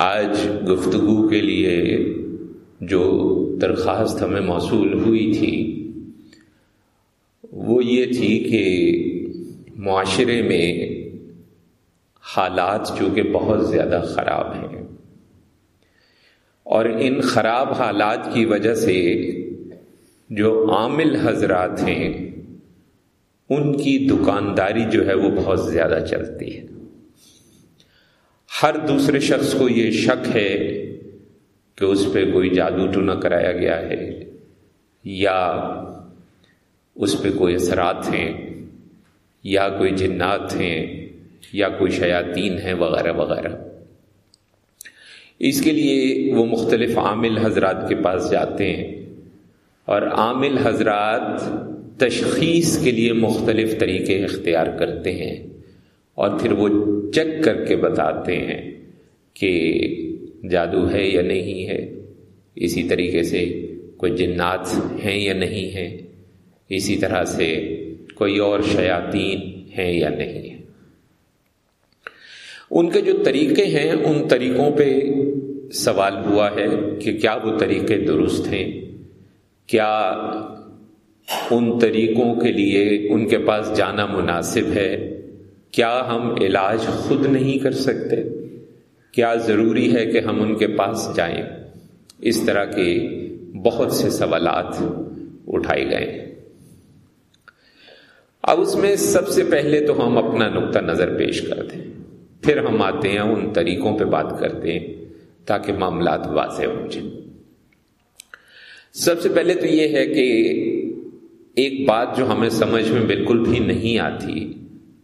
آج گفتگو کے لیے جو درخواست ہمیں موصول ہوئی تھی، وہ یہ تھی کہ معاشرے میں حالات جو کہ بہت زیادہ خراب ہیں۔ اور ان خراب حالات کی وجہ سے جو عامل حضرات ہیں، ان کی دکانداری جو ہے وہ بہت زیادہ چلتی ہے۔ ہر دوسرے شخص کو یہ شک ہے کہ اس پہ کوئی جادو ٹونا کرایا گیا ہے یا اس پہ کوئی اثرات ہیں، یا کوئی جنات ہیں، یا کوئی شیاطین ہیں، وغیرہ وغیرہ۔ اس کے لیے وہ مختلف عامل حضرات کے پاس جاتے ہیں اور عامل حضرات تشخیص کے لیے مختلف طریقے اختیار کرتے ہیں اور پھر وہ چیک کر کے بتاتے ہیں کہ جادو ہے یا نہیں ہے۔ اسی طریقے سے کوئی جنات ہیں یا نہیں ہیں۔ اسی طرح سے کوئی اور شیاطین ہیں یا نہیں ہے ان کے جو طریقے ہیں، ان طریقوں پہ سوال ہوا ہے کہ کیا وہ طریقے درست ہیں؟ کیا ان طریقوں کے لیے ان کے پاس جانا مناسب ہے؟ کیا ہم علاج خود نہیں کر سکتے؟ کیا ضروری ہے کہ ہم ان کے پاس جائیں؟ اس طرح کے بہت سے سوالات اٹھائے گئے اب اس میں سب سے پہلے تو ہم اپنا نقطہ نظر پیش کرتے ہیں۔ پھر ہم آتے ہیں، ان طریقوں پہ بات کرتے ہیں تاکہ معاملات واضح ہو جائیں سب سے پہلے تو یہ ہے کہ ایک بات جو ہمیں سمجھ میں بالکل بھی نہیں آتی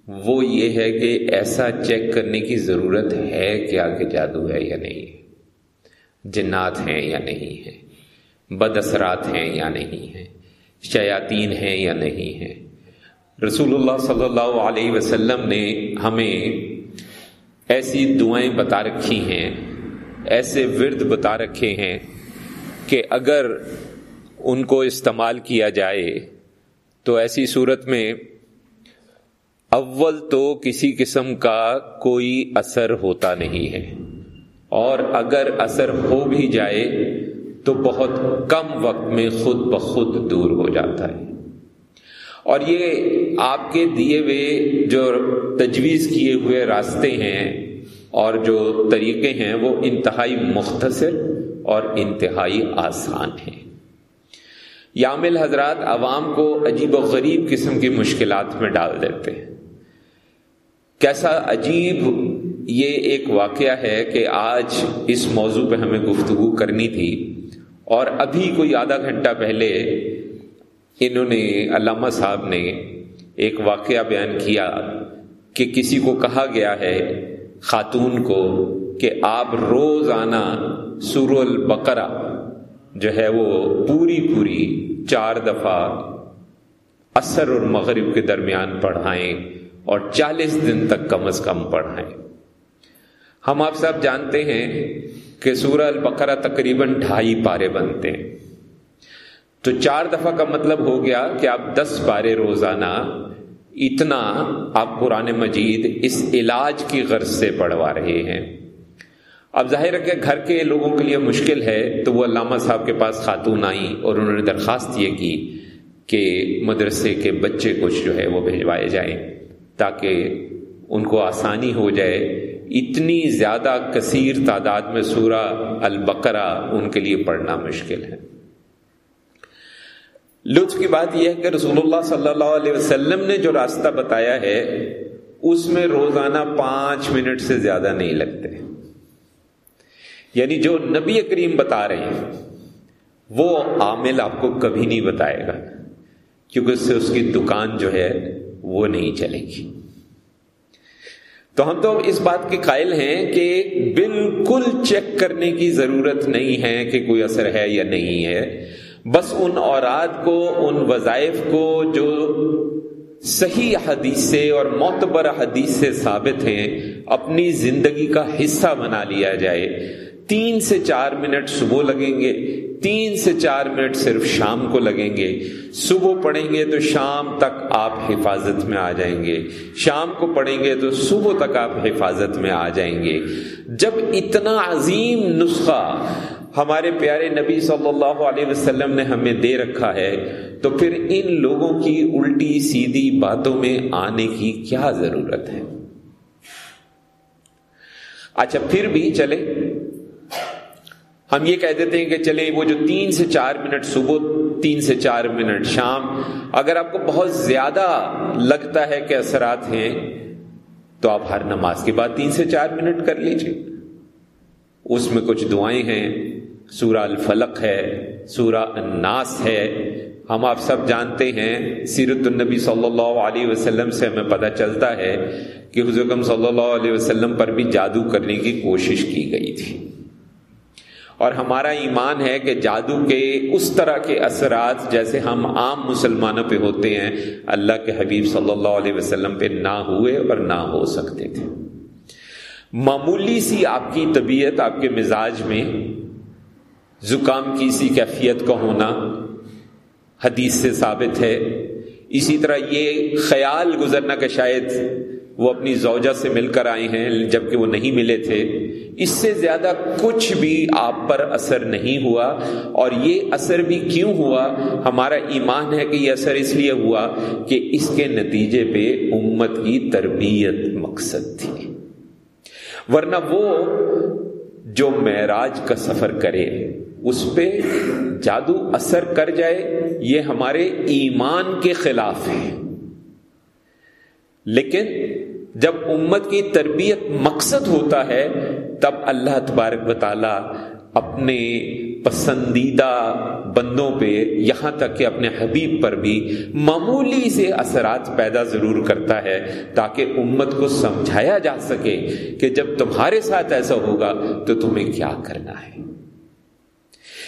وہ یہ ہے کہ ایسا چیک کرنے کی ضرورت ہے کیا کہ جادو ہے یا نہیں۔ جنات ہیں یا نہیں ہیں۔ بد اثرات ہیں یا نہیں ہیں۔ شیاطین ہیں یا نہیں ہیں۔ رسول اللہ صلی اللہ علیہ وسلم نے ہمیں ایسی دعائیں بتا رکھی ہیں، ایسے ورد بتا رکھے ہیں کہ اگر ان کو استعمال کیا جائے تو ایسی صورت میں اول تو کسی قسم کا کوئی اثر ہوتا نہیں ہے۔ اور اگر اثر ہو بھی جائے تو بہت کم وقت میں خود بخود دور ہو جاتا ہے۔ اور یہ آپ کے دیے ہوئے جو تجویز کیے ہوئے راستے ہیں اور جو طریقے ہیں وہ انتہائی مختصر اور انتہائی آسان ہیں۔ یامل حضرات عوام کو عجیب و غریب قسم کی مشکلات میں ڈال دیتے ہیں۔ کیسا عجیب یہ ایک واقعہ ہے کہ آج اس موضوع پہ ہمیں گفتگو کرنی تھی اور ابھی کوئی آدھا گھنٹہ پہلے انہوں نے، علامہ صاحب نے ایک واقعہ بیان کیا کہ کسی کو کہا گیا ہے، خاتون کو، کہ آپ روزانہ سور البقرہ جو ہے وہ پوری پوری چار دفعہ اثر اور مغرب کے درمیان پڑھائیں۔ اور چالیس دن تک کم از کم پڑھائیں۔ ہم آپ سب جانتے ہیں کہ سورہ البقرہ تقریباً ڈھائی پارے بنتے ہیں۔ تو چار دفعہ کا مطلب ہو گیا کہ آپ دس پارے روزانہ اتنا آپ قرآن مجید اس علاج کی غرض سے پڑھوا رہے ہیں۔ اب ظاہر ہے کہ گھر کے لوگوں کے لیے مشکل ہے، تو وہ علامہ صاحب کے پاس خاتون آئیں اور انہوں نے درخواست یہ کی کہ مدرسے کے بچے کچھ جو ہے وہ بھیجوائے جائیں۔ تاکہ ان کو آسانی ہو جائے۔ اتنی زیادہ کثیر تعداد میں سورہ البقرہ ان کے لیے پڑھنا مشکل ہے۔ لطف کی بات یہ ہے کہ رسول اللہ صلی اللہ علیہ وسلم نے جو راستہ بتایا ہے، اس میں روزانہ پانچ منٹ سے زیادہ نہیں لگتے۔ یعنی جو نبی کریم بتا رہے ہیں، وہ عامل آپ کو کبھی نہیں بتائے گا۔ کیونکہ اس سے اس کی دکان جو ہے وہ نہیں چلے گی۔ تو ہم تو اس بات کے قائل ہیں کہ بالکل چیک کرنے کی ضرورت نہیں ہے کہ کوئی اثر ہے یا نہیں ہے۔ بس ان اوراد کو، ان وظائف کو جو صحیح حدیث سے اور معتبر حدیث سے ثابت ہیں، اپنی زندگی کا حصہ بنا لیا جائے۔ تین سے چار منٹ صبح لگیں گے۔ تین سے چار منٹ صرف شام کو لگیں گے۔ صبح پڑھیں گے تو شام تک آپ حفاظت میں آ جائیں گے۔ شام کو پڑھیں گے تو صبح تک آپ حفاظت میں آ جائیں گے۔ جب اتنا عظیم نسخہ ہمارے پیارے نبی صلی اللہ علیہ وسلم نے ہمیں دے رکھا ہے، تو پھر ان لوگوں کی الٹی سیدھی باتوں میں آنے کی کیا ضرورت ہے؟ اچھا پھر بھی چلے ہم یہ کہہ دیتے ہیں کہ چلیں وہ جو تین سے چار منٹ صبح، تین سے چار منٹ شام، اگر آپ کو بہت زیادہ لگتا ہے کہ اثرات ہیں، تو آپ ہر نماز کے بعد تین سے چار منٹ کر لیجیے اس میں کچھ دعائیں ہیں۔ سورہ الفلق ہے، سورہ الناس ہے۔ ہم آپ سب جانتے ہیں، سیرت النبی صلی اللہ علیہ وسلم سے ہمیں پتہ چلتا ہے کہ حضرت صلی اللہ علیہ وسلم پر بھی جادو کرنے کی کوشش کی گئی تھی۔ اور ہمارا ایمان ہے کہ جادو کے اس طرح کے اثرات جیسے ہم عام مسلمانوں پہ ہوتے ہیں، اللہ کے حبیب صلی اللہ علیہ وسلم پہ نہ ہوئے اور نہ ہو سکتے تھے۔ معمولی سی آپ کی طبیعت، آپ کے مزاج میں زکام کی سی کیفیت کا ہونا حدیث سے ثابت ہے۔ اسی طرح یہ خیال گزرنا کہ شاید وہ اپنی زوجہ سے مل کر آئے ہیں، جبکہ وہ نہیں ملے تھے۔ اس سے زیادہ کچھ بھی آپ پر اثر نہیں ہوا۔ اور یہ اثر بھی کیوں ہوا؟ ہمارا ایمان ہے کہ یہ اثر اس لیے ہوا کہ اس کے نتیجے پہ امت کی تربیت مقصد تھی۔ ورنہ وہ جو معراج کا سفر کرے، اس پہ جادو اثر کر جائے، یہ ہمارے ایمان کے خلاف ہے۔ لیکن جب امت کی تربیت مقصد ہوتا ہے، تب اللہ تبارک و تعالی اپنے پسندیدہ بندوں پہ، یہاں تک کہ اپنے حبیب پر بھی معمولی سے اثرات پیدا ضرور کرتا ہے تاکہ امت کو سمجھایا جا سکے کہ جب تمہارے ساتھ ایسا ہوگا تو تمہیں کیا کرنا ہے۔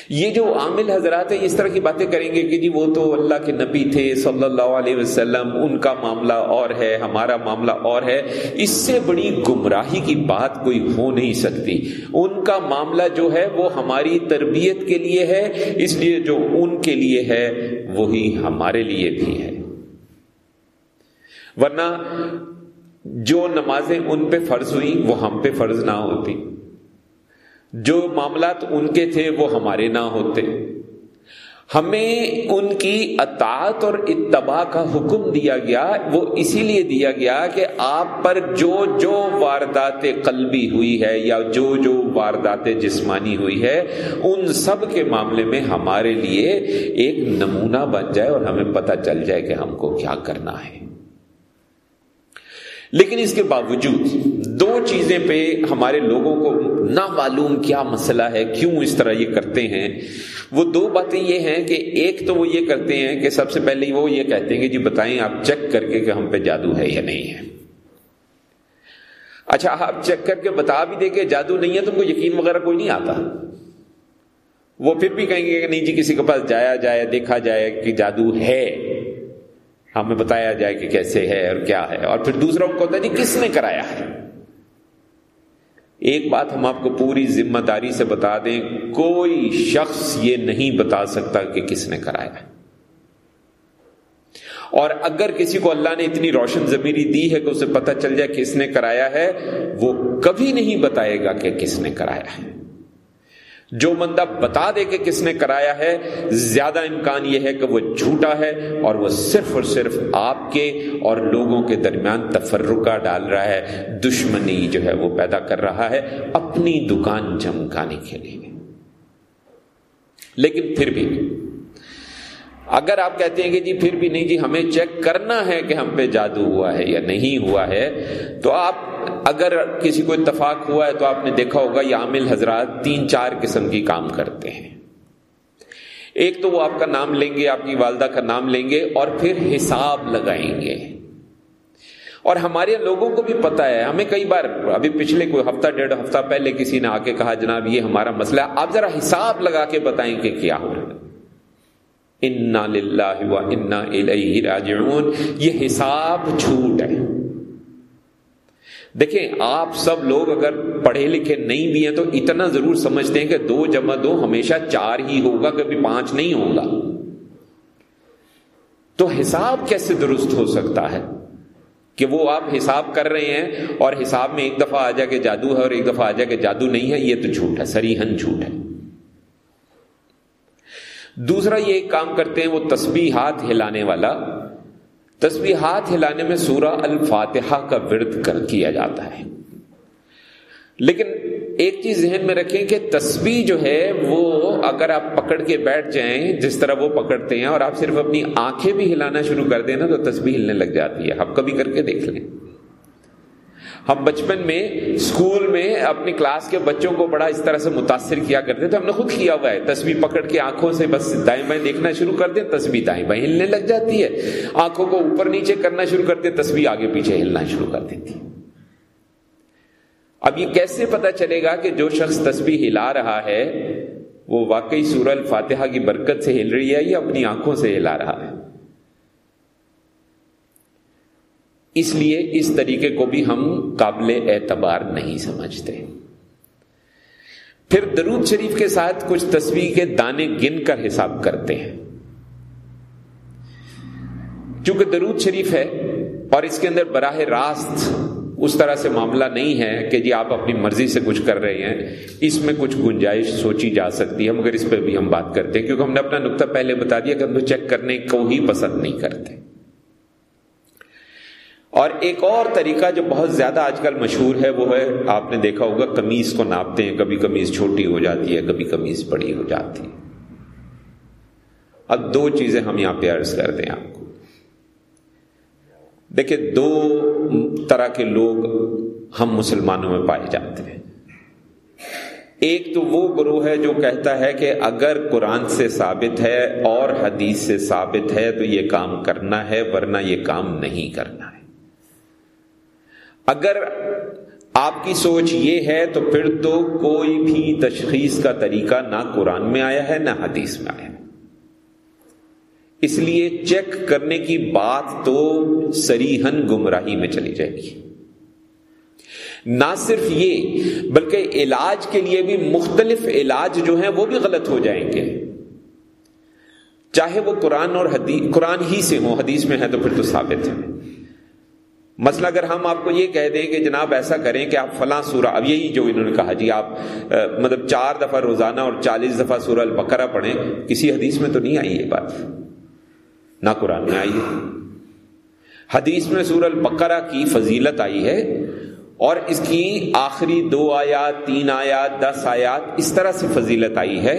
یہ جو عامل حضرات ہیں اس طرح کی باتیں کریں گے کہ جی وہ تو اللہ کے نبی تھے صلی اللہ علیہ وسلم، ان کا معاملہ اور ہے، ہمارا معاملہ اور ہے، اس سے بڑی گمراہی کی بات کوئی ہو نہیں سکتی۔ ان کا معاملہ جو ہے وہ ہماری تربیت کے لیے ہے، اس لیے جو ان کے لیے ہے، وہی ہمارے لیے بھی ہے۔ ورنہ جو نمازیں ان پہ فرض ہوئی وہ ہم پہ فرض نہ ہوتی۔ جو معاملات ان کے تھے وہ ہمارے نہ ہوتے۔ ہمیں ان کی اطاعت اور اتباع کا حکم دیا گیا، وہ اسی لیے دیا گیا کہ آپ پر جو جو واردات قلبی ہوئی ہے یا جو جو واردات جسمانی ہوئی ہے، ان سب کے معاملے میں ہمارے لیے ایک نمونہ بن جائے اور ہمیں پتہ چل جائے کہ ہم کو کیا کرنا ہے۔ لیکن اس کے باوجود دو چیزیں پہ ہمارے لوگوں کو نہ معلوم کیا مسئلہ ہے، کیوں اس طرح یہ کرتے ہیں؟ وہ دو باتیں یہ ہیں کہ ایک تو وہ یہ کرتے ہیں کہ سب سے پہلے وہ یہ کہتے ہیں کہ جی بتائیں آپ چیک کر کے کہ ہم پہ جادو ہے یا نہیں ہے۔ اچھا آپ چیک کر کے بتا بھی دیں کہ جادو نہیں ہے تم کو یقین وغیرہ کوئی نہیں آتا۔ وہ پھر بھی کہیں گے کہ نہیں جی کسی کے پاس جایا جائے، دیکھا جائے کہ جادو ہے۔ ہمیں بتایا جائے کہ کیسے ہے اور کیا ہے۔ اور پھر دوسرا کو ہوتا ہے جی کس نے کرایا ہے؟ ایک بات ہم آپ کو پوری ذمہ داری سے بتا دیں، کوئی شخص یہ نہیں بتا سکتا کہ کس نے کرایا اور اگر کسی کو اللہ نے اتنی روشن ضمیری دی ہے کہ اسے پتہ چل جائے کس نے کرایا ہے، وہ کبھی نہیں بتائے گا کہ کس نے کرایا ہے۔ جو بندہ بتا دے کہ کس نے کرایا ہے، زیادہ امکان یہ ہے کہ وہ جھوٹا ہے اور وہ صرف اور صرف آپ کے اور لوگوں کے درمیان تفرقہ ڈال رہا ہے۔ دشمنی جو ہے وہ پیدا کر رہا ہے اپنی دکان چمکانے کے لیے۔ لیکن پھر بھی، اگر آپ کہتے ہیں کہ جی پھر بھی نہیں جی ہمیں چیک کرنا ہے کہ ہم پہ جادو ہوا ہے یا نہیں ہوا ہے، تو آپ اگر کسی کو اتفاق ہوا ہے تو آپ نے دیکھا ہوگا یہ عامل حضرات تین چار قسم کی کام کرتے ہیں۔ ایک تو وہ آپ کا نام لیں گے، آپ کی والدہ کا نام لیں گے اور پھر حساب لگائیں گے۔ اور ہمارے لوگوں کو بھی پتا ہے، ہمیں کئی بار ابھی پچھلے کوئی ہفتہ، ڈیڑھ ہفتہ پہلے کسی نے آ کے کہا، جناب یہ ہمارا مسئلہ ہے، آپ ذرا حساب لگا کے بتائیں کہ کیا ہو رہا ہے۔ انا للہ و انا الیہ راجعون۔ یہ حساب جھوٹ ہے۔ دیکھیں، آپ سب لوگ اگر پڑھے لکھے نہیں بھی ہیں تو اتنا ضرور سمجھتے ہیں کہ دو جمع دو ہمیشہ چار ہی ہوگا، کبھی پانچ نہیں ہوگا۔ تو حساب کیسے درست ہو سکتا ہے کہ وہ آپ حساب کر رہے ہیں اور حساب میں ایک دفعہ آ جائے کہ جادو ہے اور ایک دفعہ آ جائے کہ جادو نہیں ہے، یہ تو جھوٹ ہے، سریحن جھوٹ ہے۔ دوسرا یہ ایک کام کرتے ہیں، وہ تسبیحات ہلانے والا۔ تسبیحات ہلانے میں سورہ الفاتحہ کا ورد کر کیا جاتا ہے۔ لیکن ایک چیز ذہن میں رکھیں کہ تسبیح جو ہے وہ اگر آپ پکڑ کے بیٹھ جائیں، جس طرح وہ پکڑتے ہیں اور آپ صرف اپنی آنکھیں بھی ہلانا شروع کر دیں نا، تو تسبیح ہلنے لگ جاتی ہے۔ آپ کبھی کر کے دیکھ لیں۔ ہم بچپن میں اسکول میں اپنی کلاس کے بچوں کو بڑا اس طرح سے متاثر کیا کرتے تھے، ہم نے خود کیا ہوا ہے۔ تصویر پکڑ کے آنکھوں سے بس دائیں بائیں دیکھنا شروع کر دیں تصویر دائیں بائیں ہلنے لگ جاتی ہے۔ آنکھوں کو اوپر نیچے کرنا شروع کر دیں تصویر آگے پیچھے ہلنا شروع کر دیتی۔ اب یہ کیسے پتا چلے گا کہ جو شخص تصویر ہلا رہا ہے، وہ واقعی سورہ الفاتحہ کی برکت سے ہل رہی ہے یا اپنی آنکھوں سے ہلا رہا ہے اس لیے اس طریقے کو بھی ہم قابل اعتبار نہیں سمجھتے۔ پھر درود شریف کے ساتھ کچھ تصویر کے دانے گن کر حساب کرتے ہیں۔ چونکہ درود شریف ہے اور اس کے اندر براہ راست اس طرح سے معاملہ نہیں ہے کہ جی آپ اپنی مرضی سے کچھ کر رہے ہیں، اس میں کچھ گنجائش سوچی جا سکتی ہے، مگر اس پہ بھی ہم بات کرتے ہیں، کیونکہ ہم نے اپنا نقطہ پہلے بتا دیا کہ ہم تو چیک کرنے کو ہی پسند نہیں کرتے۔ اور ایک اور طریقہ جو بہت زیادہ آج کل مشہور ہے، وہ ہے، آپ نے دیکھا ہوگا کمیز کو ناپتے ہیں، کبھی کمیز چھوٹی ہو جاتی ہے، کبھی کمیز بڑی ہو جاتی ہے۔ اب دو چیزیں ہم یہاں پہ عرض کر دیں آپ کو۔ دیکھیں، دو طرح کے لوگ ہم مسلمانوں میں پائے جاتے ہیں۔ ایک تو وہ گروہ ہے جو کہتا ہے کہ اگر قرآن سے ثابت ہے اور حدیث سے ثابت ہے، تو یہ کام کرنا ہے، ورنہ یہ کام نہیں کرنا۔ ہے اگر آپ کی سوچ یہ ہے تو پھر تو کوئی بھی تشخیص کا طریقہ نہ قرآن میں آیا ہے، نہ حدیث میں آیا ہے۔ اس لیے چیک کرنے کی بات تو سریحن گمراہی میں چلی جائے گی۔ نہ صرف یہ، بلکہ علاج کے لیے بھی مختلف علاج جو ہیں وہ بھی غلط ہو جائیں گے۔ چاہے وہ قرآن اور حدیث قرآن ہی سے ہو حدیث میں ہے تو پھر تو ثابت ہے۔ مثلا اگر ہم آپ کو یہ کہہ دیں کہ جناب ایسا کریں کہ آپ فلاں سورہ اب یہی جو انہوں نے کہا جی آپ مطلب چار دفعہ روزانہ اور چالیس دفعہ سورہ البقرہ پڑھیں، کسی حدیث میں تو نہیں آئی یہ بات۔ نہ قرآن میں آئی ہے۔ حدیث میں سورہ البقرہ کی فضیلت آئی ہے اور اس کی آخری دو آیات، تین آیات، دس آیات اس طرح سے فضیلت آئی ہے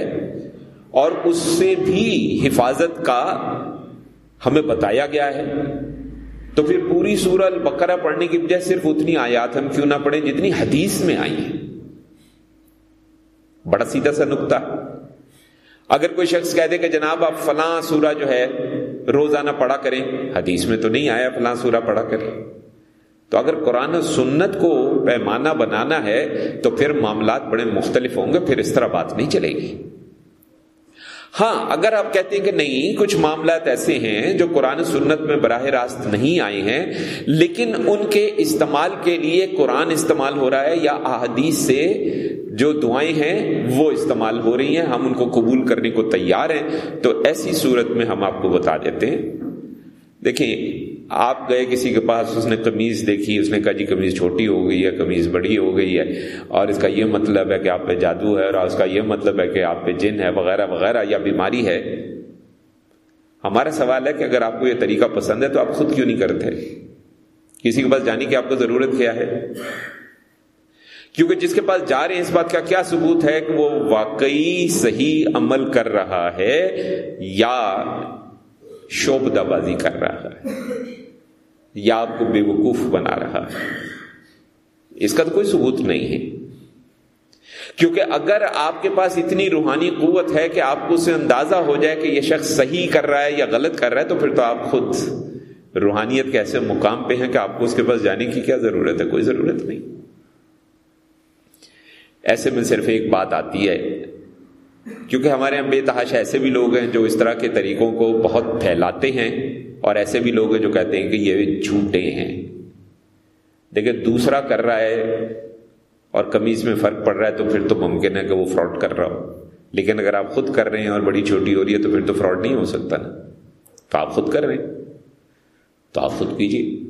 اور اس سے بھی حفاظت کا ہمیں بتایا گیا ہے۔ تو پھر پوری سورہ البقرہ پڑھنے کی وجہ صرف اتنی آیات ہم کیوں نہ پڑھیں جتنی حدیث میں آئی ہیں؟ بڑا سیدھا سا نقطہ۔ اگر کوئی شخص کہہ دے کہ جناب آپ فلاں سورہ جو ہے روزانہ پڑھا کریں، حدیث میں تو نہیں آیا فلاں سورہ پڑھا کریں تو اگر قرآن و سنت کو پیمانہ بنانا ہے تو پھر معاملات بڑے مختلف ہوں گے، پھر اس طرح بات نہیں چلے گی۔ ہاں اگر آپ کہتے ہیں کہ نہیں، کچھ معاملات ایسے ہیں جو قرآن سنت میں براہ راست نہیں آئے ہیں، لیکن ان کے استعمال کے لیے قرآن استعمال ہو رہا ہے یا احادیث سے جو دعائیں ہیں، وہ استعمال ہو رہی ہیں۔ ہم ان کو قبول کرنے کو تیار ہیں۔ تو ایسی صورت میں ہم آپ کو بتا دیتے ہیں۔ دیکھیں آپ گئے کسی کے پاس، اس نے قمیض دیکھی، اس نے کہا جی قمیض چھوٹی ہو گئی ہے، قمیض بڑی ہو گئی ہے، اور اس کا یہ مطلب ہے کہ آپ پہ جادو ہے، اور اس کا یہ مطلب ہے کہ آپ پہ جن ہے، وغیرہ وغیرہ، یا بیماری ہے۔ ہمارا سوال ہے کہ اگر آپ کو یہ طریقہ پسند ہے تو آپ خود کیوں نہیں کرتے؟ کسی کے پاس جانے کی آپ کو ضرورت کیا ہے؟ کیونکہ جس کے پاس جا رہے ہیں، اس بات کا کیا ثبوت ہے کہ وہ واقعی صحیح عمل کر رہا ہے، یا شوبدہ بازی کر رہا ہے۔ یا آپ کو بے وقوف بنا رہا ہے۔ اس کا تو کوئی ثبوت نہیں ہے۔ کیونکہ اگر آپ کے پاس اتنی روحانی قوت ہے کہ آپ کو اسے اندازہ ہو جائے کہ یہ شخص صحیح کر رہا ہے یا غلط کر رہا ہے، تو پھر تو آپ خود روحانیت کے ایسے مقام پہ ہیں کہ آپ کو اس کے پاس جانے کی کیا ضرورت ہے؟ کوئی ضرورت نہیں۔ ایسے میں صرف ایک بات آتی ہے۔ کیونکہ ہمارے یہاں بے تحاش ایسے بھی لوگ ہیں جو اس طرح کے طریقوں کو بہت پھیلاتے ہیں اور ایسے بھی لوگ ہیں جو کہتے ہیں کہ یہ جھوٹے ہیں۔ دیکھیں، دوسرا کر رہا ہے اور کمیز میں فرق پڑ رہا ہے تو پھر تو ممکن ہے کہ وہ فراڈ کر رہا ہو۔ لیکن اگر آپ خود کر رہے ہیں اور بڑی چھوٹی ہو رہی ہے تو پھر تو فراڈ نہیں ہو سکتا نا۔ تو آپ خود کر رہے ہیں۔ تو آپ خود کیجیے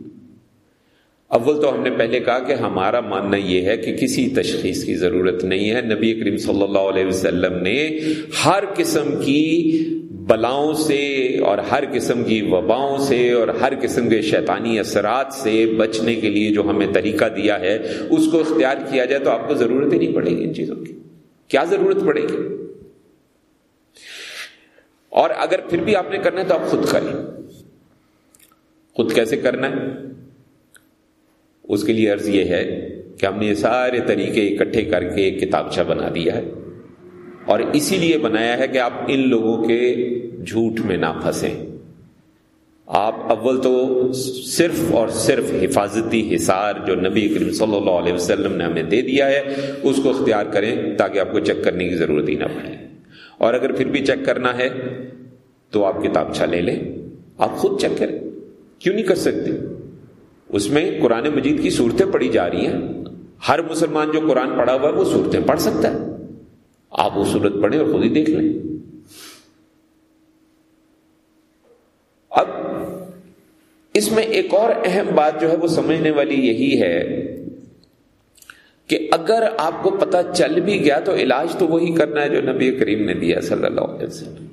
اول تو ہم نے پہلے کہا کہ ہمارا ماننا یہ ہے کہ کسی تشخیص کی ضرورت نہیں ہے۔ نبی کریم صلی اللہ علیہ وسلم نے ہر قسم کی بلاؤں سے اور ہر قسم کی وباؤں سے اور ہر قسم کے شیطانی اثرات سے بچنے کے لیے جو ہمیں طریقہ دیا ہے، اس کو اختیار کیا جائے تو آپ کو ضرورت ہی نہیں پڑے گی ان چیزوں کی۔ کیا ضرورت پڑے گی؟ اور اگر پھر بھی آپ نے کرنا ہے تو آپ خود کریں۔ خود کیسے کرنا ہے؟ اس کے لیے عرض یہ ہے کہ ہم نے یہ سارے طریقے اکٹھے کر کے ایک کتابچہ بنا دیا ہے اور اسی لیے بنایا ہے کہ آپ ان لوگوں کے جھوٹ میں نہ پھنسیں۔ آپ اول تو صرف اور صرف حفاظتی حصار جو نبی کریم صلی اللہ علیہ وسلم نے ہمیں دے دیا ہے، اس کو اختیار کریں تاکہ آپ کو چیک کرنے کی ضرورت ہی نہ پڑے۔ اور اگر پھر بھی چیک کرنا ہے تو آپ کتابچہ لے لیں۔ آپ خود چیک کریں۔ کیوں نہیں کر سکتے؟ اس میں قرآن مجید کی صورتیں پڑھی جا رہی ہیں۔ ہر مسلمان جو قرآن پڑھا ہوا ہے وہ صورتیں پڑھ سکتا ہے۔ آپ وہ صورت پڑھیں اور خود ہی دیکھ لیں۔ اب اس میں ایک اور اہم بات جو ہے وہ سمجھنے والی یہی ہے کہ اگر آپ کو پتا چل بھی گیا تو علاج تو وہی کرنا ہے جو نبی کریم نے دیا صلی اللہ علیہ وسلم۔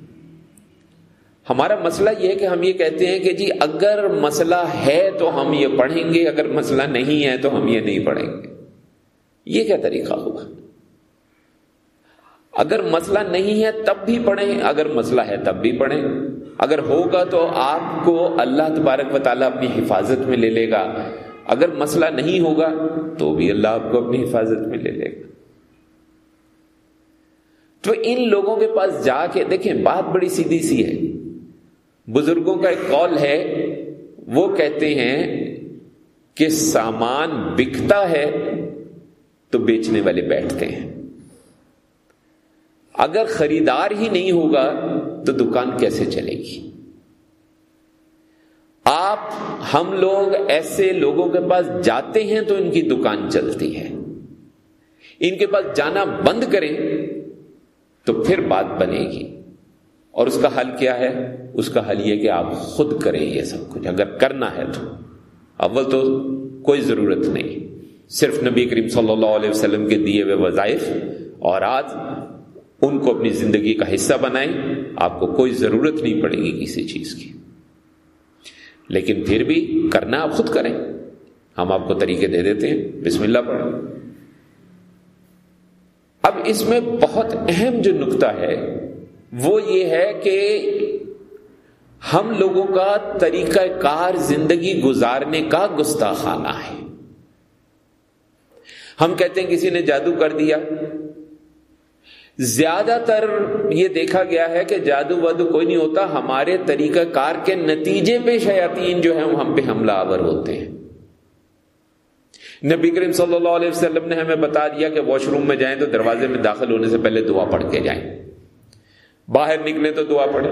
ہمارا مسئلہ یہ ہے کہ ہم یہ کہتے ہیں کہ جی اگر مسئلہ ہے تو ہم یہ پڑھیں گے، اگر مسئلہ نہیں ہے تو ہم یہ نہیں پڑھیں گے۔ یہ کیا طریقہ ہوگا؟ اگر مسئلہ نہیں ہے تب بھی پڑھیں، اگر مسئلہ ہے تب بھی پڑھیں۔ اگر ہوگا تو آپ کو اللہ تبارک و تعالیٰ اپنی حفاظت میں لے لے گا۔ اگر مسئلہ نہیں ہوگا تو بھی اللہ آپ کو اپنی حفاظت میں لے لے گا۔ تو ان لوگوں کے پاس جا کے دیکھیں، بات بڑی سیدھی سی ہے۔ بزرگوں کا ایک قول ہے، وہ کہتے ہیں کہ سامان بکتا ہے تو بیچنے والے بیٹھتے ہیں۔ اگر خریدار ہی نہیں ہوگا تو دکان کیسے چلے گی؟ آپ، ہم لوگ ایسے لوگوں کے پاس جاتے ہیں تو ان کی دکان چلتی ہے۔ ان کے پاس جانا بند کریں تو پھر بات بنے گی۔ اور اس کا حل کیا ہے؟ اس کا حل یہ کہ آپ خود کریں یہ سب کچھ۔ اگر کرنا ہے تو۔ اول تو کوئی ضرورت نہیں۔ صرف نبی کریم صلی اللہ علیہ وسلم کے دیے ہوئے وظائف اور آج ان کو اپنی زندگی کا حصہ بنائیں، آپ کو کوئی ضرورت نہیں پڑے گی کسی چیز کی۔ لیکن پھر بھی کرنا آپ خود کریں۔ ہم آپ کو طریقے دے دیتے ہیں۔ بسم اللہ پڑھیں۔ اب اس میں بہت اہم جو نقطہ ہے وہ یہ ہے کہ ہم لوگوں کا طریقہ کار زندگی گزارنے کا گستاخانہ ہے۔ ہم کہتے ہیں کسی نے جادو کر دیا۔ زیادہ تر یہ دیکھا گیا ہے کہ جادو وادو کوئی نہیں ہوتا، ہمارے طریقہ کار کے نتیجے پہ شیاطین جو ہیں، وہ ہم پہ حملہ آور ہوتے ہیں۔ نبی کریم صلی اللہ علیہ وسلم نے ہمیں بتا دیا کہ واش روم میں جائیں تو دروازے میں داخل ہونے سے پہلے دعا پڑھ کے جائیں۔ باہر نکلے تو دعا پڑھیں۔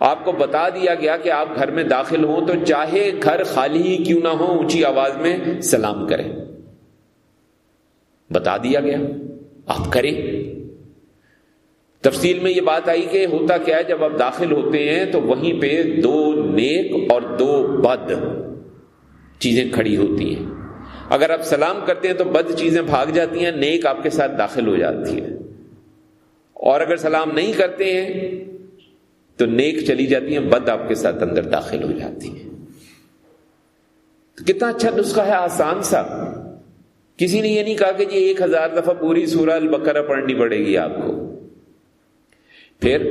آپ کو بتا دیا گیا کہ آپ گھر میں داخل ہوں تو چاہے گھر خالی ہی کیوں نہ ہو، اونچی آواز میں سلام کریں۔ بتا دیا گیا۔ آپ کریں۔ تفصیل میں یہ بات آئی کہ ہوتا کیا ہے، جب آپ داخل ہوتے ہیں تو وہیں پہ دو نیک اور دو بد چیزیں کھڑی ہوتی ہیں۔ اگر آپ سلام کرتے ہیں تو بد چیزیں بھاگ جاتی ہیں، نیک آپ کے ساتھ داخل ہو جاتی ہیں۔ اور اگر سلام نہیں کرتے ہیں تو نیک چلی جاتی ہیں، بد آپ کے ساتھ اندر داخل ہو جاتی ہیں۔ تو کتنا اچھا نسخہ ہے، آسان سا۔ کسی نے یہ نہیں کہا کہ جی ایک ہزار دفعہ پوری سورہ البقرہ پڑھنی پڑے گی آپ کو۔ پھر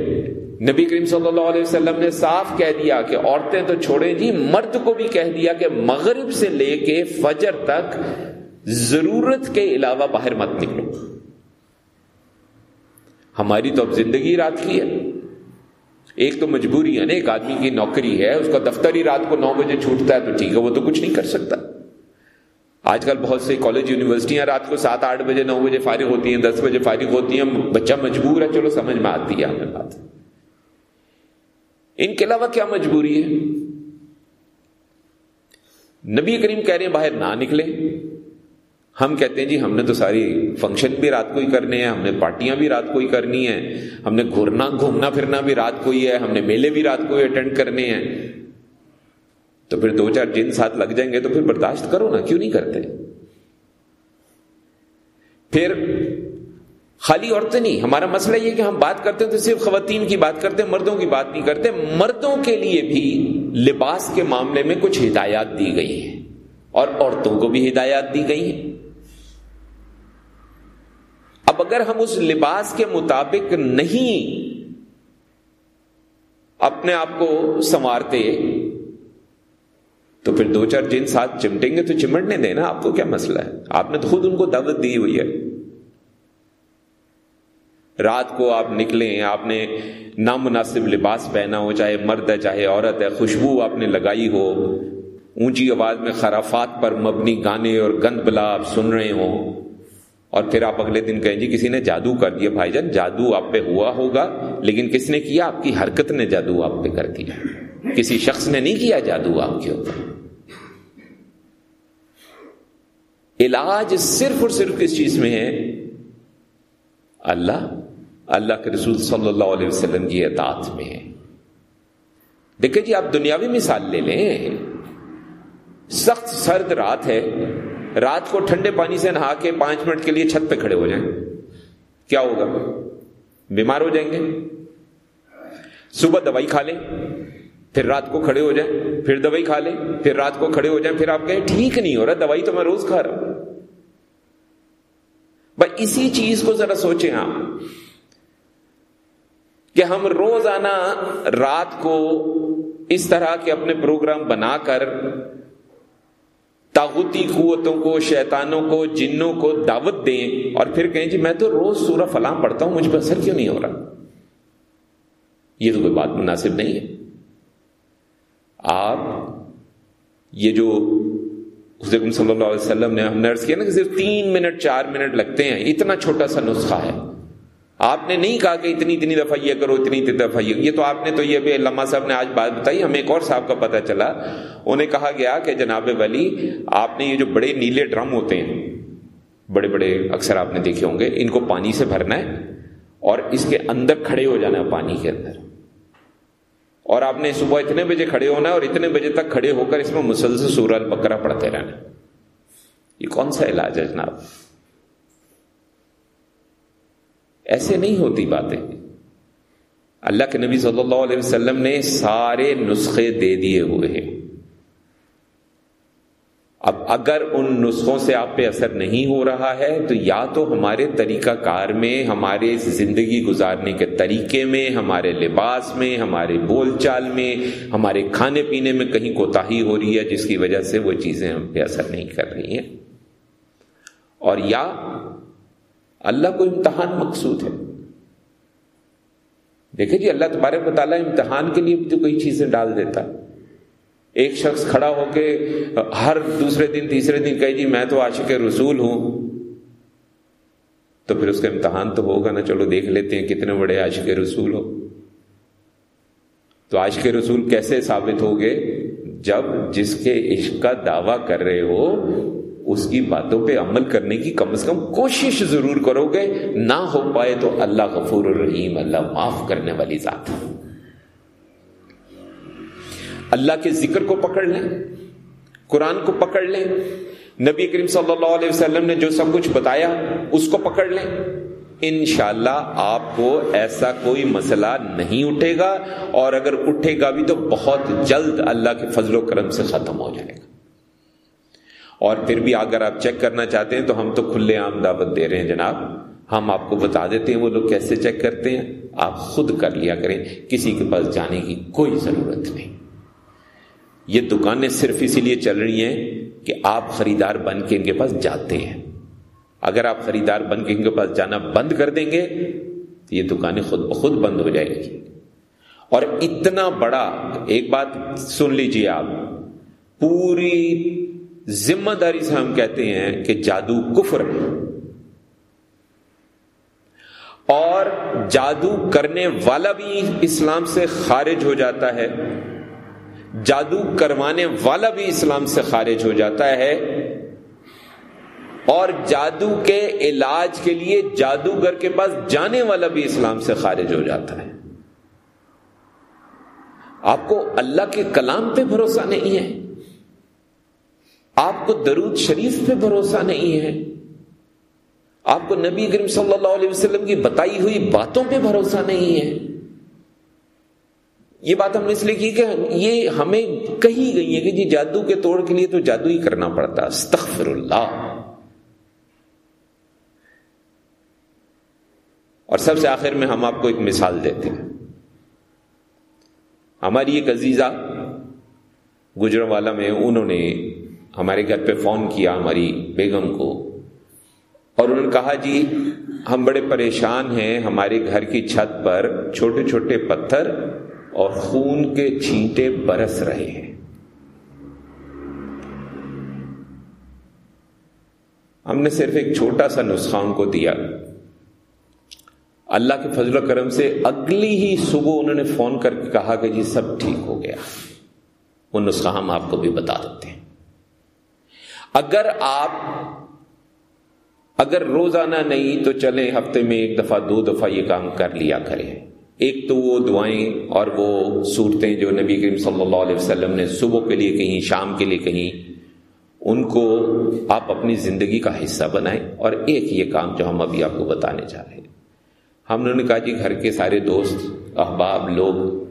نبی کریم صلی اللہ علیہ وسلم نے صاف کہہ دیا کہ عورتیں تو چھوڑیں۔ جی مرد کو بھی کہہ دیا کہ مغرب سے لے کے فجر تک ضرورت کے علاوہ باہر مت نکلو۔ ہماری تو اب زندگی رات کی ہے۔ ایک تو مجبوری ہے نا، ایک آدمی کی نوکری ہے، اس کا دفتر ہی رات کو نو بجے چھوٹتا ہے تو ٹھیک ہے، وہ تو کچھ نہیں کر سکتا۔ آج کل بہت سے کالج یونیورسٹیاں رات کو سات آٹھ بجے، نو بجے فارغ ہوتی ہیں، دس بجے فارغ ہوتی ہیں، بچہ مجبور ہے، چلو سمجھ میں آتی ہے ہمیں بات۔ ان کے علاوہ کیا مجبوری ہے؟ نبی کریم کہہ رہے ہیں باہر نہ نکلے ہم کہتے ہیں جی ہم نے تو ساری فنکشن بھی رات کو ہی کرنے ہیں، ہم نے پارٹیاں بھی رات کو ہی کرنی ہیں، ہم نے گھرنا گھومنا پھرنا بھی رات کو ہی ہے، ہم نے میلے بھی رات کو ہی اٹینڈ کرنے ہیں۔ تو پھر دو چار دن ساتھ لگ جائیں گے تو پھر برداشت کرو نا، کیوں نہیں کرتے؟ پھر خالی عورتیں نہیں، ہمارا مسئلہ یہ کہ ہم بات کرتے ہیں تو صرف خواتین کی بات کرتے ہیں، مردوں کی بات نہیں کرتے، مردوں کے لیے بھی لباس کے معاملے میں کچھ ہدایات دی گئی ہیں۔ اور عورتوں کو بھی ہدایات دی گئی ہیں۔ اب اگر ہم اس لباس کے مطابق نہیں اپنے آپ کو سنوارتے تو پھر دو چار جن ساتھ چمٹیں گے تو چمٹنے دینا آپ کو کیا مسئلہ ہے؟ آپ نے تو خود ان کو دعوت دی ہوئی ہے۔ رات کو آپ نکلیں، آپ نے نامناسب لباس پہنا ہو، چاہے مرد ہے، چاہے عورت ہے، خوشبو آپ نے لگائی ہو، اونچی آواز میں خرافات پر مبنی گانے اور گند بلا آپ سن رہے ہوں۔ اور پھر آپ اگلے دن کہیں جی کسی نے جادو کر دیا، بھائی جان، جادو آپ پہ ہوا ہوگا، لیکن کس نے کیا؟ آپ کی حرکت نے جادو آپ پہ کر دیا۔ کسی شخص نے نہیں کیا جادو آپ کے اوپر۔ علاج صرف اور صرف کس چیز میں ہے؟ اللہ۔ اللہ کے رسول صلی اللہ علیہ وسلم کی اطاعت میں ہے۔ دیکھیں جی آپ دنیاوی مثال لے لیں۔ سخت سرد رات ہے۔ رات کو ٹھنڈے پانی سے نہا کے پانچ منٹ کے لیے چھت پہ کھڑے ہو جائیں۔ کیا ہوگا؟ بیمار ہو جائیں گے۔ صبح دوائی کھا لیں، پھر رات کو کھڑے ہو جائیں، پھر دوائی کھا لیں، پھر رات کو کھڑے ہو جائیں، پھر آپ کہیں ٹھیک نہیں ہو رہا، دوائی تو میں روز کھا رہا ہوں۔ بھائی اسی چیز کو ذرا سوچیں آپ۔ کہ ہم روزانہ رات کو اس طرح کے اپنے پروگرام بنا کر تاغتی قوتوں کو، شیطانوں کو، جنوں کو دعوت دیں اور پھر کہیں جی میں تو روز سورہ فلاں پڑھتا ہوں، مجھ پہ اثر کیوں نہیں ہو رہا؟ یہ تو کوئی بات مناسب نہیں ہے۔ آپ یہ جو حضرت صلی اللہ علیہ وسلم نے ہم نے عرض کیا نا کہ صرف تین منٹ، چار منٹ لگتے ہیں، اتنا چھوٹا سا نسخہ ہے۔ آپ نے نہیں کہا کہ اتنی اتنی دفعہ یہ کرو، اتنی اتنی دفعہ یہ یہ تو آپ نے تو یہ بھی علامہ صاحب نے آج بات بتائی، ہمیں ایک اور صاحب کا پتہ چلا۔ انہیں کہا گیا کہ جناب ولی، آپ نے یہ جو بڑے نیلے ڈرم ہوتے ہیں، بڑے بڑے اکثر آپ نے دیکھے ہوں گے، ان کو پانی سے بھرنا ہے اور اس کے اندر کھڑے ہو جانا ہے پانی کے اندر۔ اور آپ نے صبح اتنے بجے کھڑے ہونا ہے اور اتنے بجے تک کھڑے ہو کر اس میں مسلسل سورہ البقرہ پڑھتے رہنا۔ یہ کون سا علاج ہے جناب؟ ایسے نہیں ہوتی باتیں۔ اللہ کے نبی صلی اللہ علیہ وسلم نے سارے نسخے دے دیے ہوئے ہیں۔ اب اگر ان نسخوں سے آپ پہ اثر نہیں ہو رہا ہے، تو یا تو ہمارے طریقہ کار میں، ہمارے زندگی گزارنے کے طریقے میں، ہمارے لباس میں، ہمارے بول چال میں، ہمارے کھانے پینے میں کہیں کوتا ہو رہی ہے، جس کی وجہ سے وہ چیزیں ہم پہ اثر نہیں کر رہی ہیں۔ اور یا اللہ کو امتحان مقصود ہے۔ دیکھیں جی اللہ تبارک تعالیٰ امتحان کے لیے بھی تو کوئی چیزیں ڈال دیتا۔ ایک شخص کھڑا ہو کے ہر دوسرے دن، تیسرے دن کہے جی میں تو عاشق رسول ہوں۔ تو پھر اس کا امتحان تو ہوگا نا، چلو دیکھ لیتے ہیں کتنے بڑے عاشق رسول ہو تو عاشق رسول کیسے ثابت ہوگے جب جس کے عشق کا دعویٰ کر رہے ہو اس کی باتوں پہ عمل کرنے کی کم از کم کوشش ضرور کرو گے۔ نہ ہو پائے تو اللہ غفور الرحیم، اللہ معاف کرنے والی ذات۔ اللہ کے ذکر کو پکڑ لیں، قرآن کو پکڑ لیں۔ نبی کریم صلی اللہ علیہ وسلم نے جو سب کچھ بتایا، اس کو پکڑ لیں۔ انشاءاللہ اللہ آپ کو ایسا کوئی مسئلہ نہیں اٹھے گا، اور اگر اٹھے گا بھی تو بہت جلد اللہ کے فضل و کرم سے ختم ہو جائے گا۔ اور پھر بھی اگر آپ چیک کرنا چاہتے ہیں تو ہم تو کھلے عام دعوت دے رہے ہیں جناب۔ ہم آپ کو بتا دیتے ہیں وہ لوگ کیسے چیک کرتے ہیں۔ آپ خود کر لیا کریں۔ کسی کے پاس جانے کی کوئی ضرورت نہیں۔ یہ دکانیں صرف اسی لیے چل رہی ہیں کہ آپ خریدار بن کے ان کے پاس جاتے ہیں۔ اگر آپ خریدار بن کے ان کے پاس جانا بند کر دیں گے تو یہ دکانیں خود بخود بند ہو جائے گی۔ اور اتنا بڑا، ایک بات سن لیجیے آپ، پوری ذمہ داری سے ہم کہتے ہیں کہ جادو کفر ہے۔ اور جادو کرنے والا بھی اسلام سے خارج ہو جاتا ہے۔ جادو کروانے والا بھی اسلام سے خارج ہو جاتا ہے۔ اور جادو کے علاج کے لیے جادوگر کے پاس جانے والا بھی اسلام سے خارج ہو جاتا ہے۔ آپ کو اللہ کے کلام پہ بھروسہ نہیں ہے۔ آپ کو درود شریف پہ بھروسہ نہیں ہے۔ آپ کو نبی کریم صلی اللہ علیہ وسلم کی بتائی ہوئی باتوں پہ بھروسہ نہیں ہے۔ یہ بات ہم نے اس لیے کی کہ یہ ہمیں کہی گئی ہے کہ جی جادو کے توڑ کے لیے تو جادو ہی کرنا پڑتا۔ استغفر اللہ۔ اور سب سے آخر میں ہم آپ کو ایک مثال دیتے ہیں۔ ہماری ایک عزیزہ گجر والا میں، انہوں نے ہمارے گھر پہ فون کیا ہماری بیگم کو اور انہوں نے کہا جی ہم بڑے پریشان ہیں، ہمارے گھر کی چھت پر چھوٹے چھوٹے پتھر اور خون کے چھینٹے برس رہے ہیں۔ ہم نے صرف ایک چھوٹا سا نسخہ ان کو دیا۔ اللہ کے فضل و کرم سے اگلی ہی صبح انہوں نے فون کر کے کہا کہ جی سب ٹھیک ہو گیا۔ وہ نسخہ ہم آپ کو بھی بتا دیتے ہیں۔ اگر آپ اگر روزانہ نہیں تو چلیں ہفتے میں ایک دفعہ، دو دفعہ یہ کام کر لیا کریں۔ ایک تو وہ دعائیں اور وہ صورتیں جو نبی کریم صلی اللہ علیہ وسلم نے صبح کے لیے کہیں، شام کے لیے کہیں، ان کو آپ اپنی زندگی کا حصہ بنائیں۔ اور ایک یہ کام جو ہم ابھی آپ کو بتانے جا رہے ہیں۔ ہم نے کہا جی گھر کے سارے دوست، احباب، لوگ،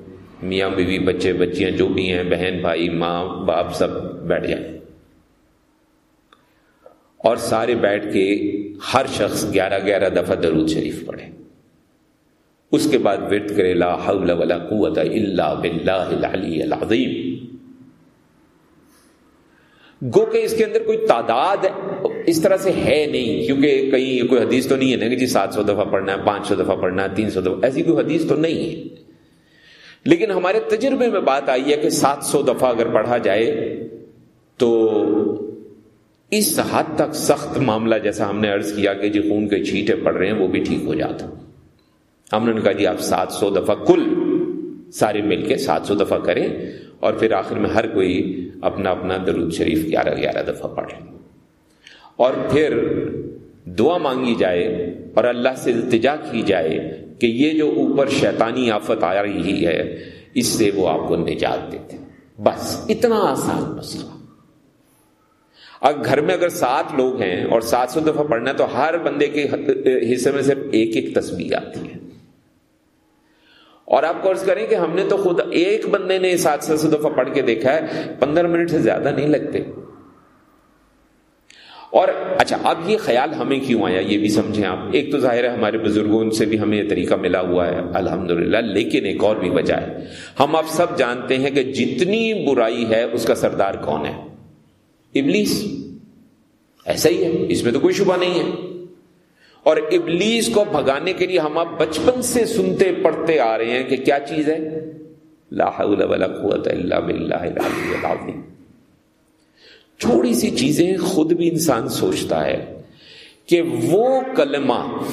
میاں بیوی، بچے، بچیاں جو بھی ہیں، بہن، بھائی، ماں، باپ، سب بیٹھ جائیں۔ اور سارے بیٹھ کے ہر شخص گیارہ گیارہ دفعہ درود شریف پڑھے۔ اس کے بعد ورت کرے، لا حول ولا قوت الا باللہ العلی العظیم۔ گو کہ اس کے اندر کوئی تعداد اس طرح سے ہے نہیں، کیونکہ کہیں کوئی حدیث تو نہیں ہے نا کہ جی سات سو دفعہ پڑھنا ہے، پانچ سو دفعہ پڑھنا ہے، تین سو دفعہ، ایسی کوئی حدیث تو نہیں ہے۔ لیکن ہمارے تجربے میں بات آئی ہے کہ سات سو دفعہ اگر پڑھا جائے تو اس حد تک سخت معاملہ جیسا ہم نے عرض کیا کہ جی خون کے چھیٹے پڑ رہے ہیں، وہ بھی ٹھیک ہو جاتا۔ ہم نے کہا جی آپ سات سو دفعہ کل سارے مل کے سات سو دفعہ کریں اور پھر آخر میں ہر کوئی اپنا اپنا درود شریف گیارہ گیارہ دفعہ پڑھے۔ اور پھر دعا مانگی جائے اور اللہ سے التجا کی جائے کہ یہ جو اوپر شیطانی آفت آ رہی ہے، اس سے وہ آپ کو نجات دیتے۔ بس اتنا آسان مسئلہ۔ اب گھر میں اگر سات لوگ ہیں اور سات سو دفعہ پڑھنا ہے تو ہر بندے کے حصے میں صرف ایک ایک تصویر آتی ہے۔ اور آپ کو کریں کہ ہم نے تو خود ایک بندے نے سات سو دفعہ پڑھ کے دیکھا ہے، پندرہ منٹ سے زیادہ نہیں لگتے۔ اور اچھا اب یہ خیال ہمیں کیوں آیا؟ یہ بھی سمجھیں آپ۔ ایک تو ظاہر ہے ہمارے بزرگوں سے بھی ہمیں یہ طریقہ ملا ہوا ہے الحمد لیکن ایک اور بھی وجہ ہے۔ ہم آپ سب جانتے ہیں کہ جتنی برائی ہے، اس کا سردار کون ہے؟ ابلیس۔ ایسا ہی ہے، اس میں تو کوئی شبہ نہیں ہے۔ اور ابلیس کو بھگانے کے لیے ہم آپ بچپن سے سنتے پڑھتے آ رہے ہیں کہ کیا چیز ہے؟ لا حول ولا قوت الا باللہ العلی العظیم۔ تھوڑی سی چیزیں خود بھی انسان سوچتا ہے کہ وہ کلمہ،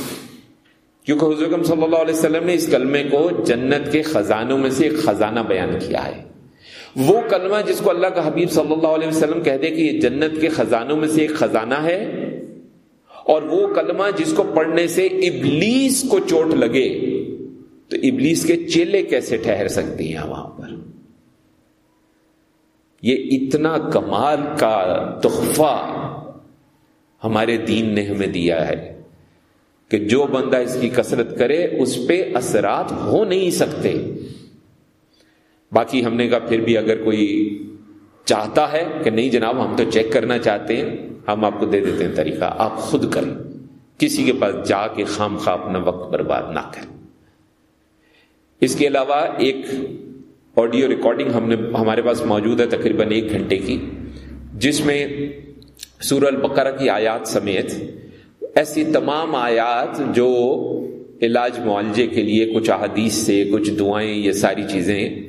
کیونکہ حضرت صلی اللہ علیہ وسلم نے اس کلمے کو جنت کے خزانوں میں سے ایک خزانہ بیان کیا ہے۔ وہ کلمہ جس کو اللہ کا حبیب صلی اللہ علیہ وسلم کہہ دے کہ یہ جنت کے خزانوں میں سے ایک خزانہ ہے، اور وہ کلمہ جس کو پڑھنے سے ابلیس کو چوٹ لگے، تو ابلیس کے چیلے کیسے ٹھہر سکتی ہیں وہاں پر؟ یہ اتنا کمال کا تحفہ ہمارے دین نے ہمیں دیا ہے کہ جو بندہ اس کی کثرت کرے، اس پہ اثرات ہو نہیں سکتے۔ باقی ہم نے کہا پھر بھی اگر کوئی چاہتا ہے کہ نہیں جناب، ہم تو چیک کرنا چاہتے ہیں، ہم آپ کو دے دیتے ہیں طریقہ۔ آپ خود کریں۔ کسی کے پاس جا کے خام خواہ اپنا وقت برباد نہ کریں۔ اس کے علاوہ ایک آڈیو ریکارڈنگ ہم نے ہمارے پاس موجود ہے تقریباً ایک گھنٹے کی، جس میں سور البقرہ کی آیات سمیت ایسی تمام آیات جو علاج معالجے کے لیے، کچھ احادیث سے، کچھ دعائیں، یہ ساری چیزیں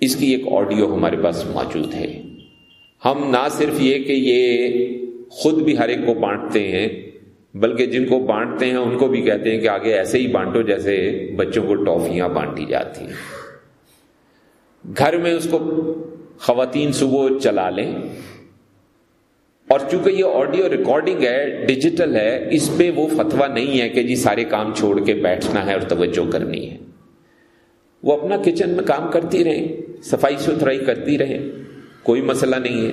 اس کی ایک آڈیو ہمارے پاس موجود ہے۔ ہم نہ صرف یہ کہ یہ خود بھی ہر ایک کو بانٹتے ہیں، بلکہ جن کو بانٹتے ہیں، ان کو بھی کہتے ہیں کہ آگے ایسے ہی بانٹو جیسے بچوں کو ٹافیاں بانٹی جاتی ہیں۔ گھر میں اس کو خواتین صبح چلا لیں۔ اور چونکہ یہ آڈیو ریکارڈنگ ہے، ڈیجیٹل ہے، اس پہ وہ فتوا نہیں ہے کہ جی سارے کام چھوڑ کے بیٹھنا ہے اور توجہ کرنی ہے۔ وہ اپنا کچن میں کام کرتی رہیں، صفائی ستھرائی کرتی رہیں، کوئی مسئلہ نہیں ہے،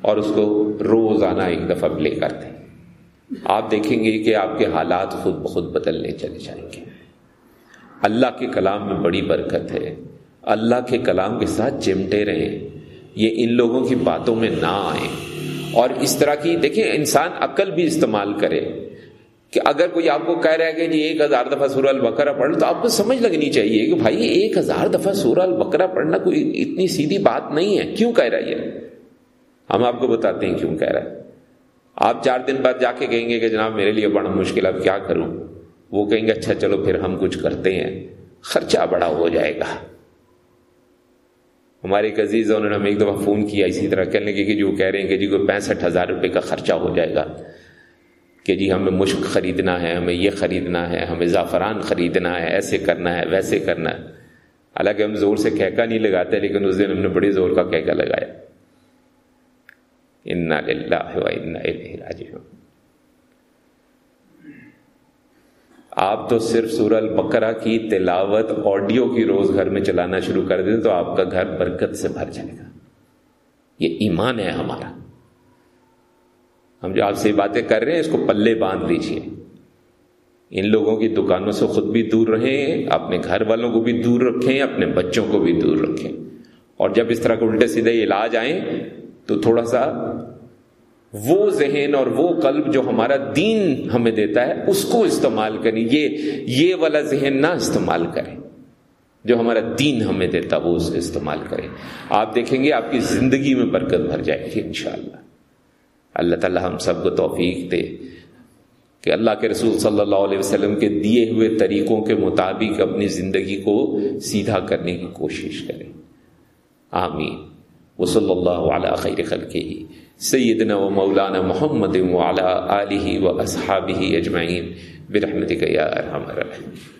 اور اس کو روزانہ ایک دفعہ پلے کرتے آپ دیکھیں گے کہ آپ کے حالات خود بخود بدلنے چلے جائیں گے۔ اللہ کے کلام میں بڑی برکت ہے۔ اللہ کے کلام کے ساتھ چمٹے رہیں۔ یہ ان لوگوں کی باتوں میں نہ آئیں۔ اور اس طرح کی، دیکھیں، انسان عقل بھی استعمال کرے۔ کہ اگر کوئی آپ کو کہہ رہا ہے کہ جی ایک ہزار دفعہ سورہ البقرہ پڑھ لو، تو آپ کو سمجھ لگنی چاہیے کہ بھائی ایک ہزار دفعہ سورہ البقرہ پڑھنا کوئی اتنی سیدھی بات نہیں ہے۔ کیوں کہہ رہا ہے ہم آپ کو بتاتے ہیں کیوں کہہ رہا ہے۔ آپ چار دن بعد جا کے کہیں گے کہ جناب میرے لیے بڑا مشکل اب کیا کروں؟ وہ کہیں گے اچھا چلو پھر ہم کچھ کرتے ہیں۔ خرچہ بڑا ہو جائے گا۔ ہمارے ایک عزیز انہوں نے ہمیں ایک دفعہ فون کیا اسی طرح کہنے لگے کہ جو کہہ رہے ہیں کہ جی کوئی پینسٹھ ہزار روپے کا خرچہ ہو جائے گا۔ کہ جی ہمیں مشک خریدنا ہے، ہمیں یہ خریدنا ہے، ہمیں زعفران خریدنا ہے، ایسے کرنا ہے، ویسے کرنا ہے۔ حالانکہ ہم زور سے کہکا نہیں لگاتے، لیکن اس دن ہم نے بڑی زور کا کہکا لگایا۔ آپ تو صرف سورہ البقرہ کی تلاوت، آڈیو کی روز گھر میں چلانا شروع کر دیں تو آپ کا گھر برکت سے بھر جائے گا۔ یہ ایمان ہے ہمارا۔ ہم جو آپ سے باتیں کر رہے ہیں، اس کو پلے باندھ لیجیے ان لوگوں کی دکانوں سے خود بھی دور رہیں، اپنے گھر والوں کو بھی دور رکھیں، اپنے بچوں کو بھی دور رکھیں۔ اور جب اس طرح کے الٹے سیدھے علاج آئیں، تو تھوڑا سا وہ ذہن اور وہ قلب جو ہمارا دین ہمیں دیتا ہے، اس کو استعمال کریں۔ یہ یہ والا ذہن نہ استعمال کریں۔ جو ہمارا دین ہمیں دیتا، وہ اس استعمال کریں۔ آپ دیکھیں گے، آپ کی زندگی میں برکت بھر جائے گی، انشاءاللہ۔ اللہ تعالی ہم سب کو توفیق دے کہ اللہ کے رسول صلی اللہ علیہ وسلم کے دیے ہوئے طریقوں کے مطابق اپنی زندگی کو سیدھا کرنے کی کوشش کریں۔ آمین۔ وہ صلی اللہ علیہ خیر خلقہ۔ سیدنا و مولانا محمد وعلى آلہ و اصحابہ اجمعین۔ برحمتک یا ارحم الراحمین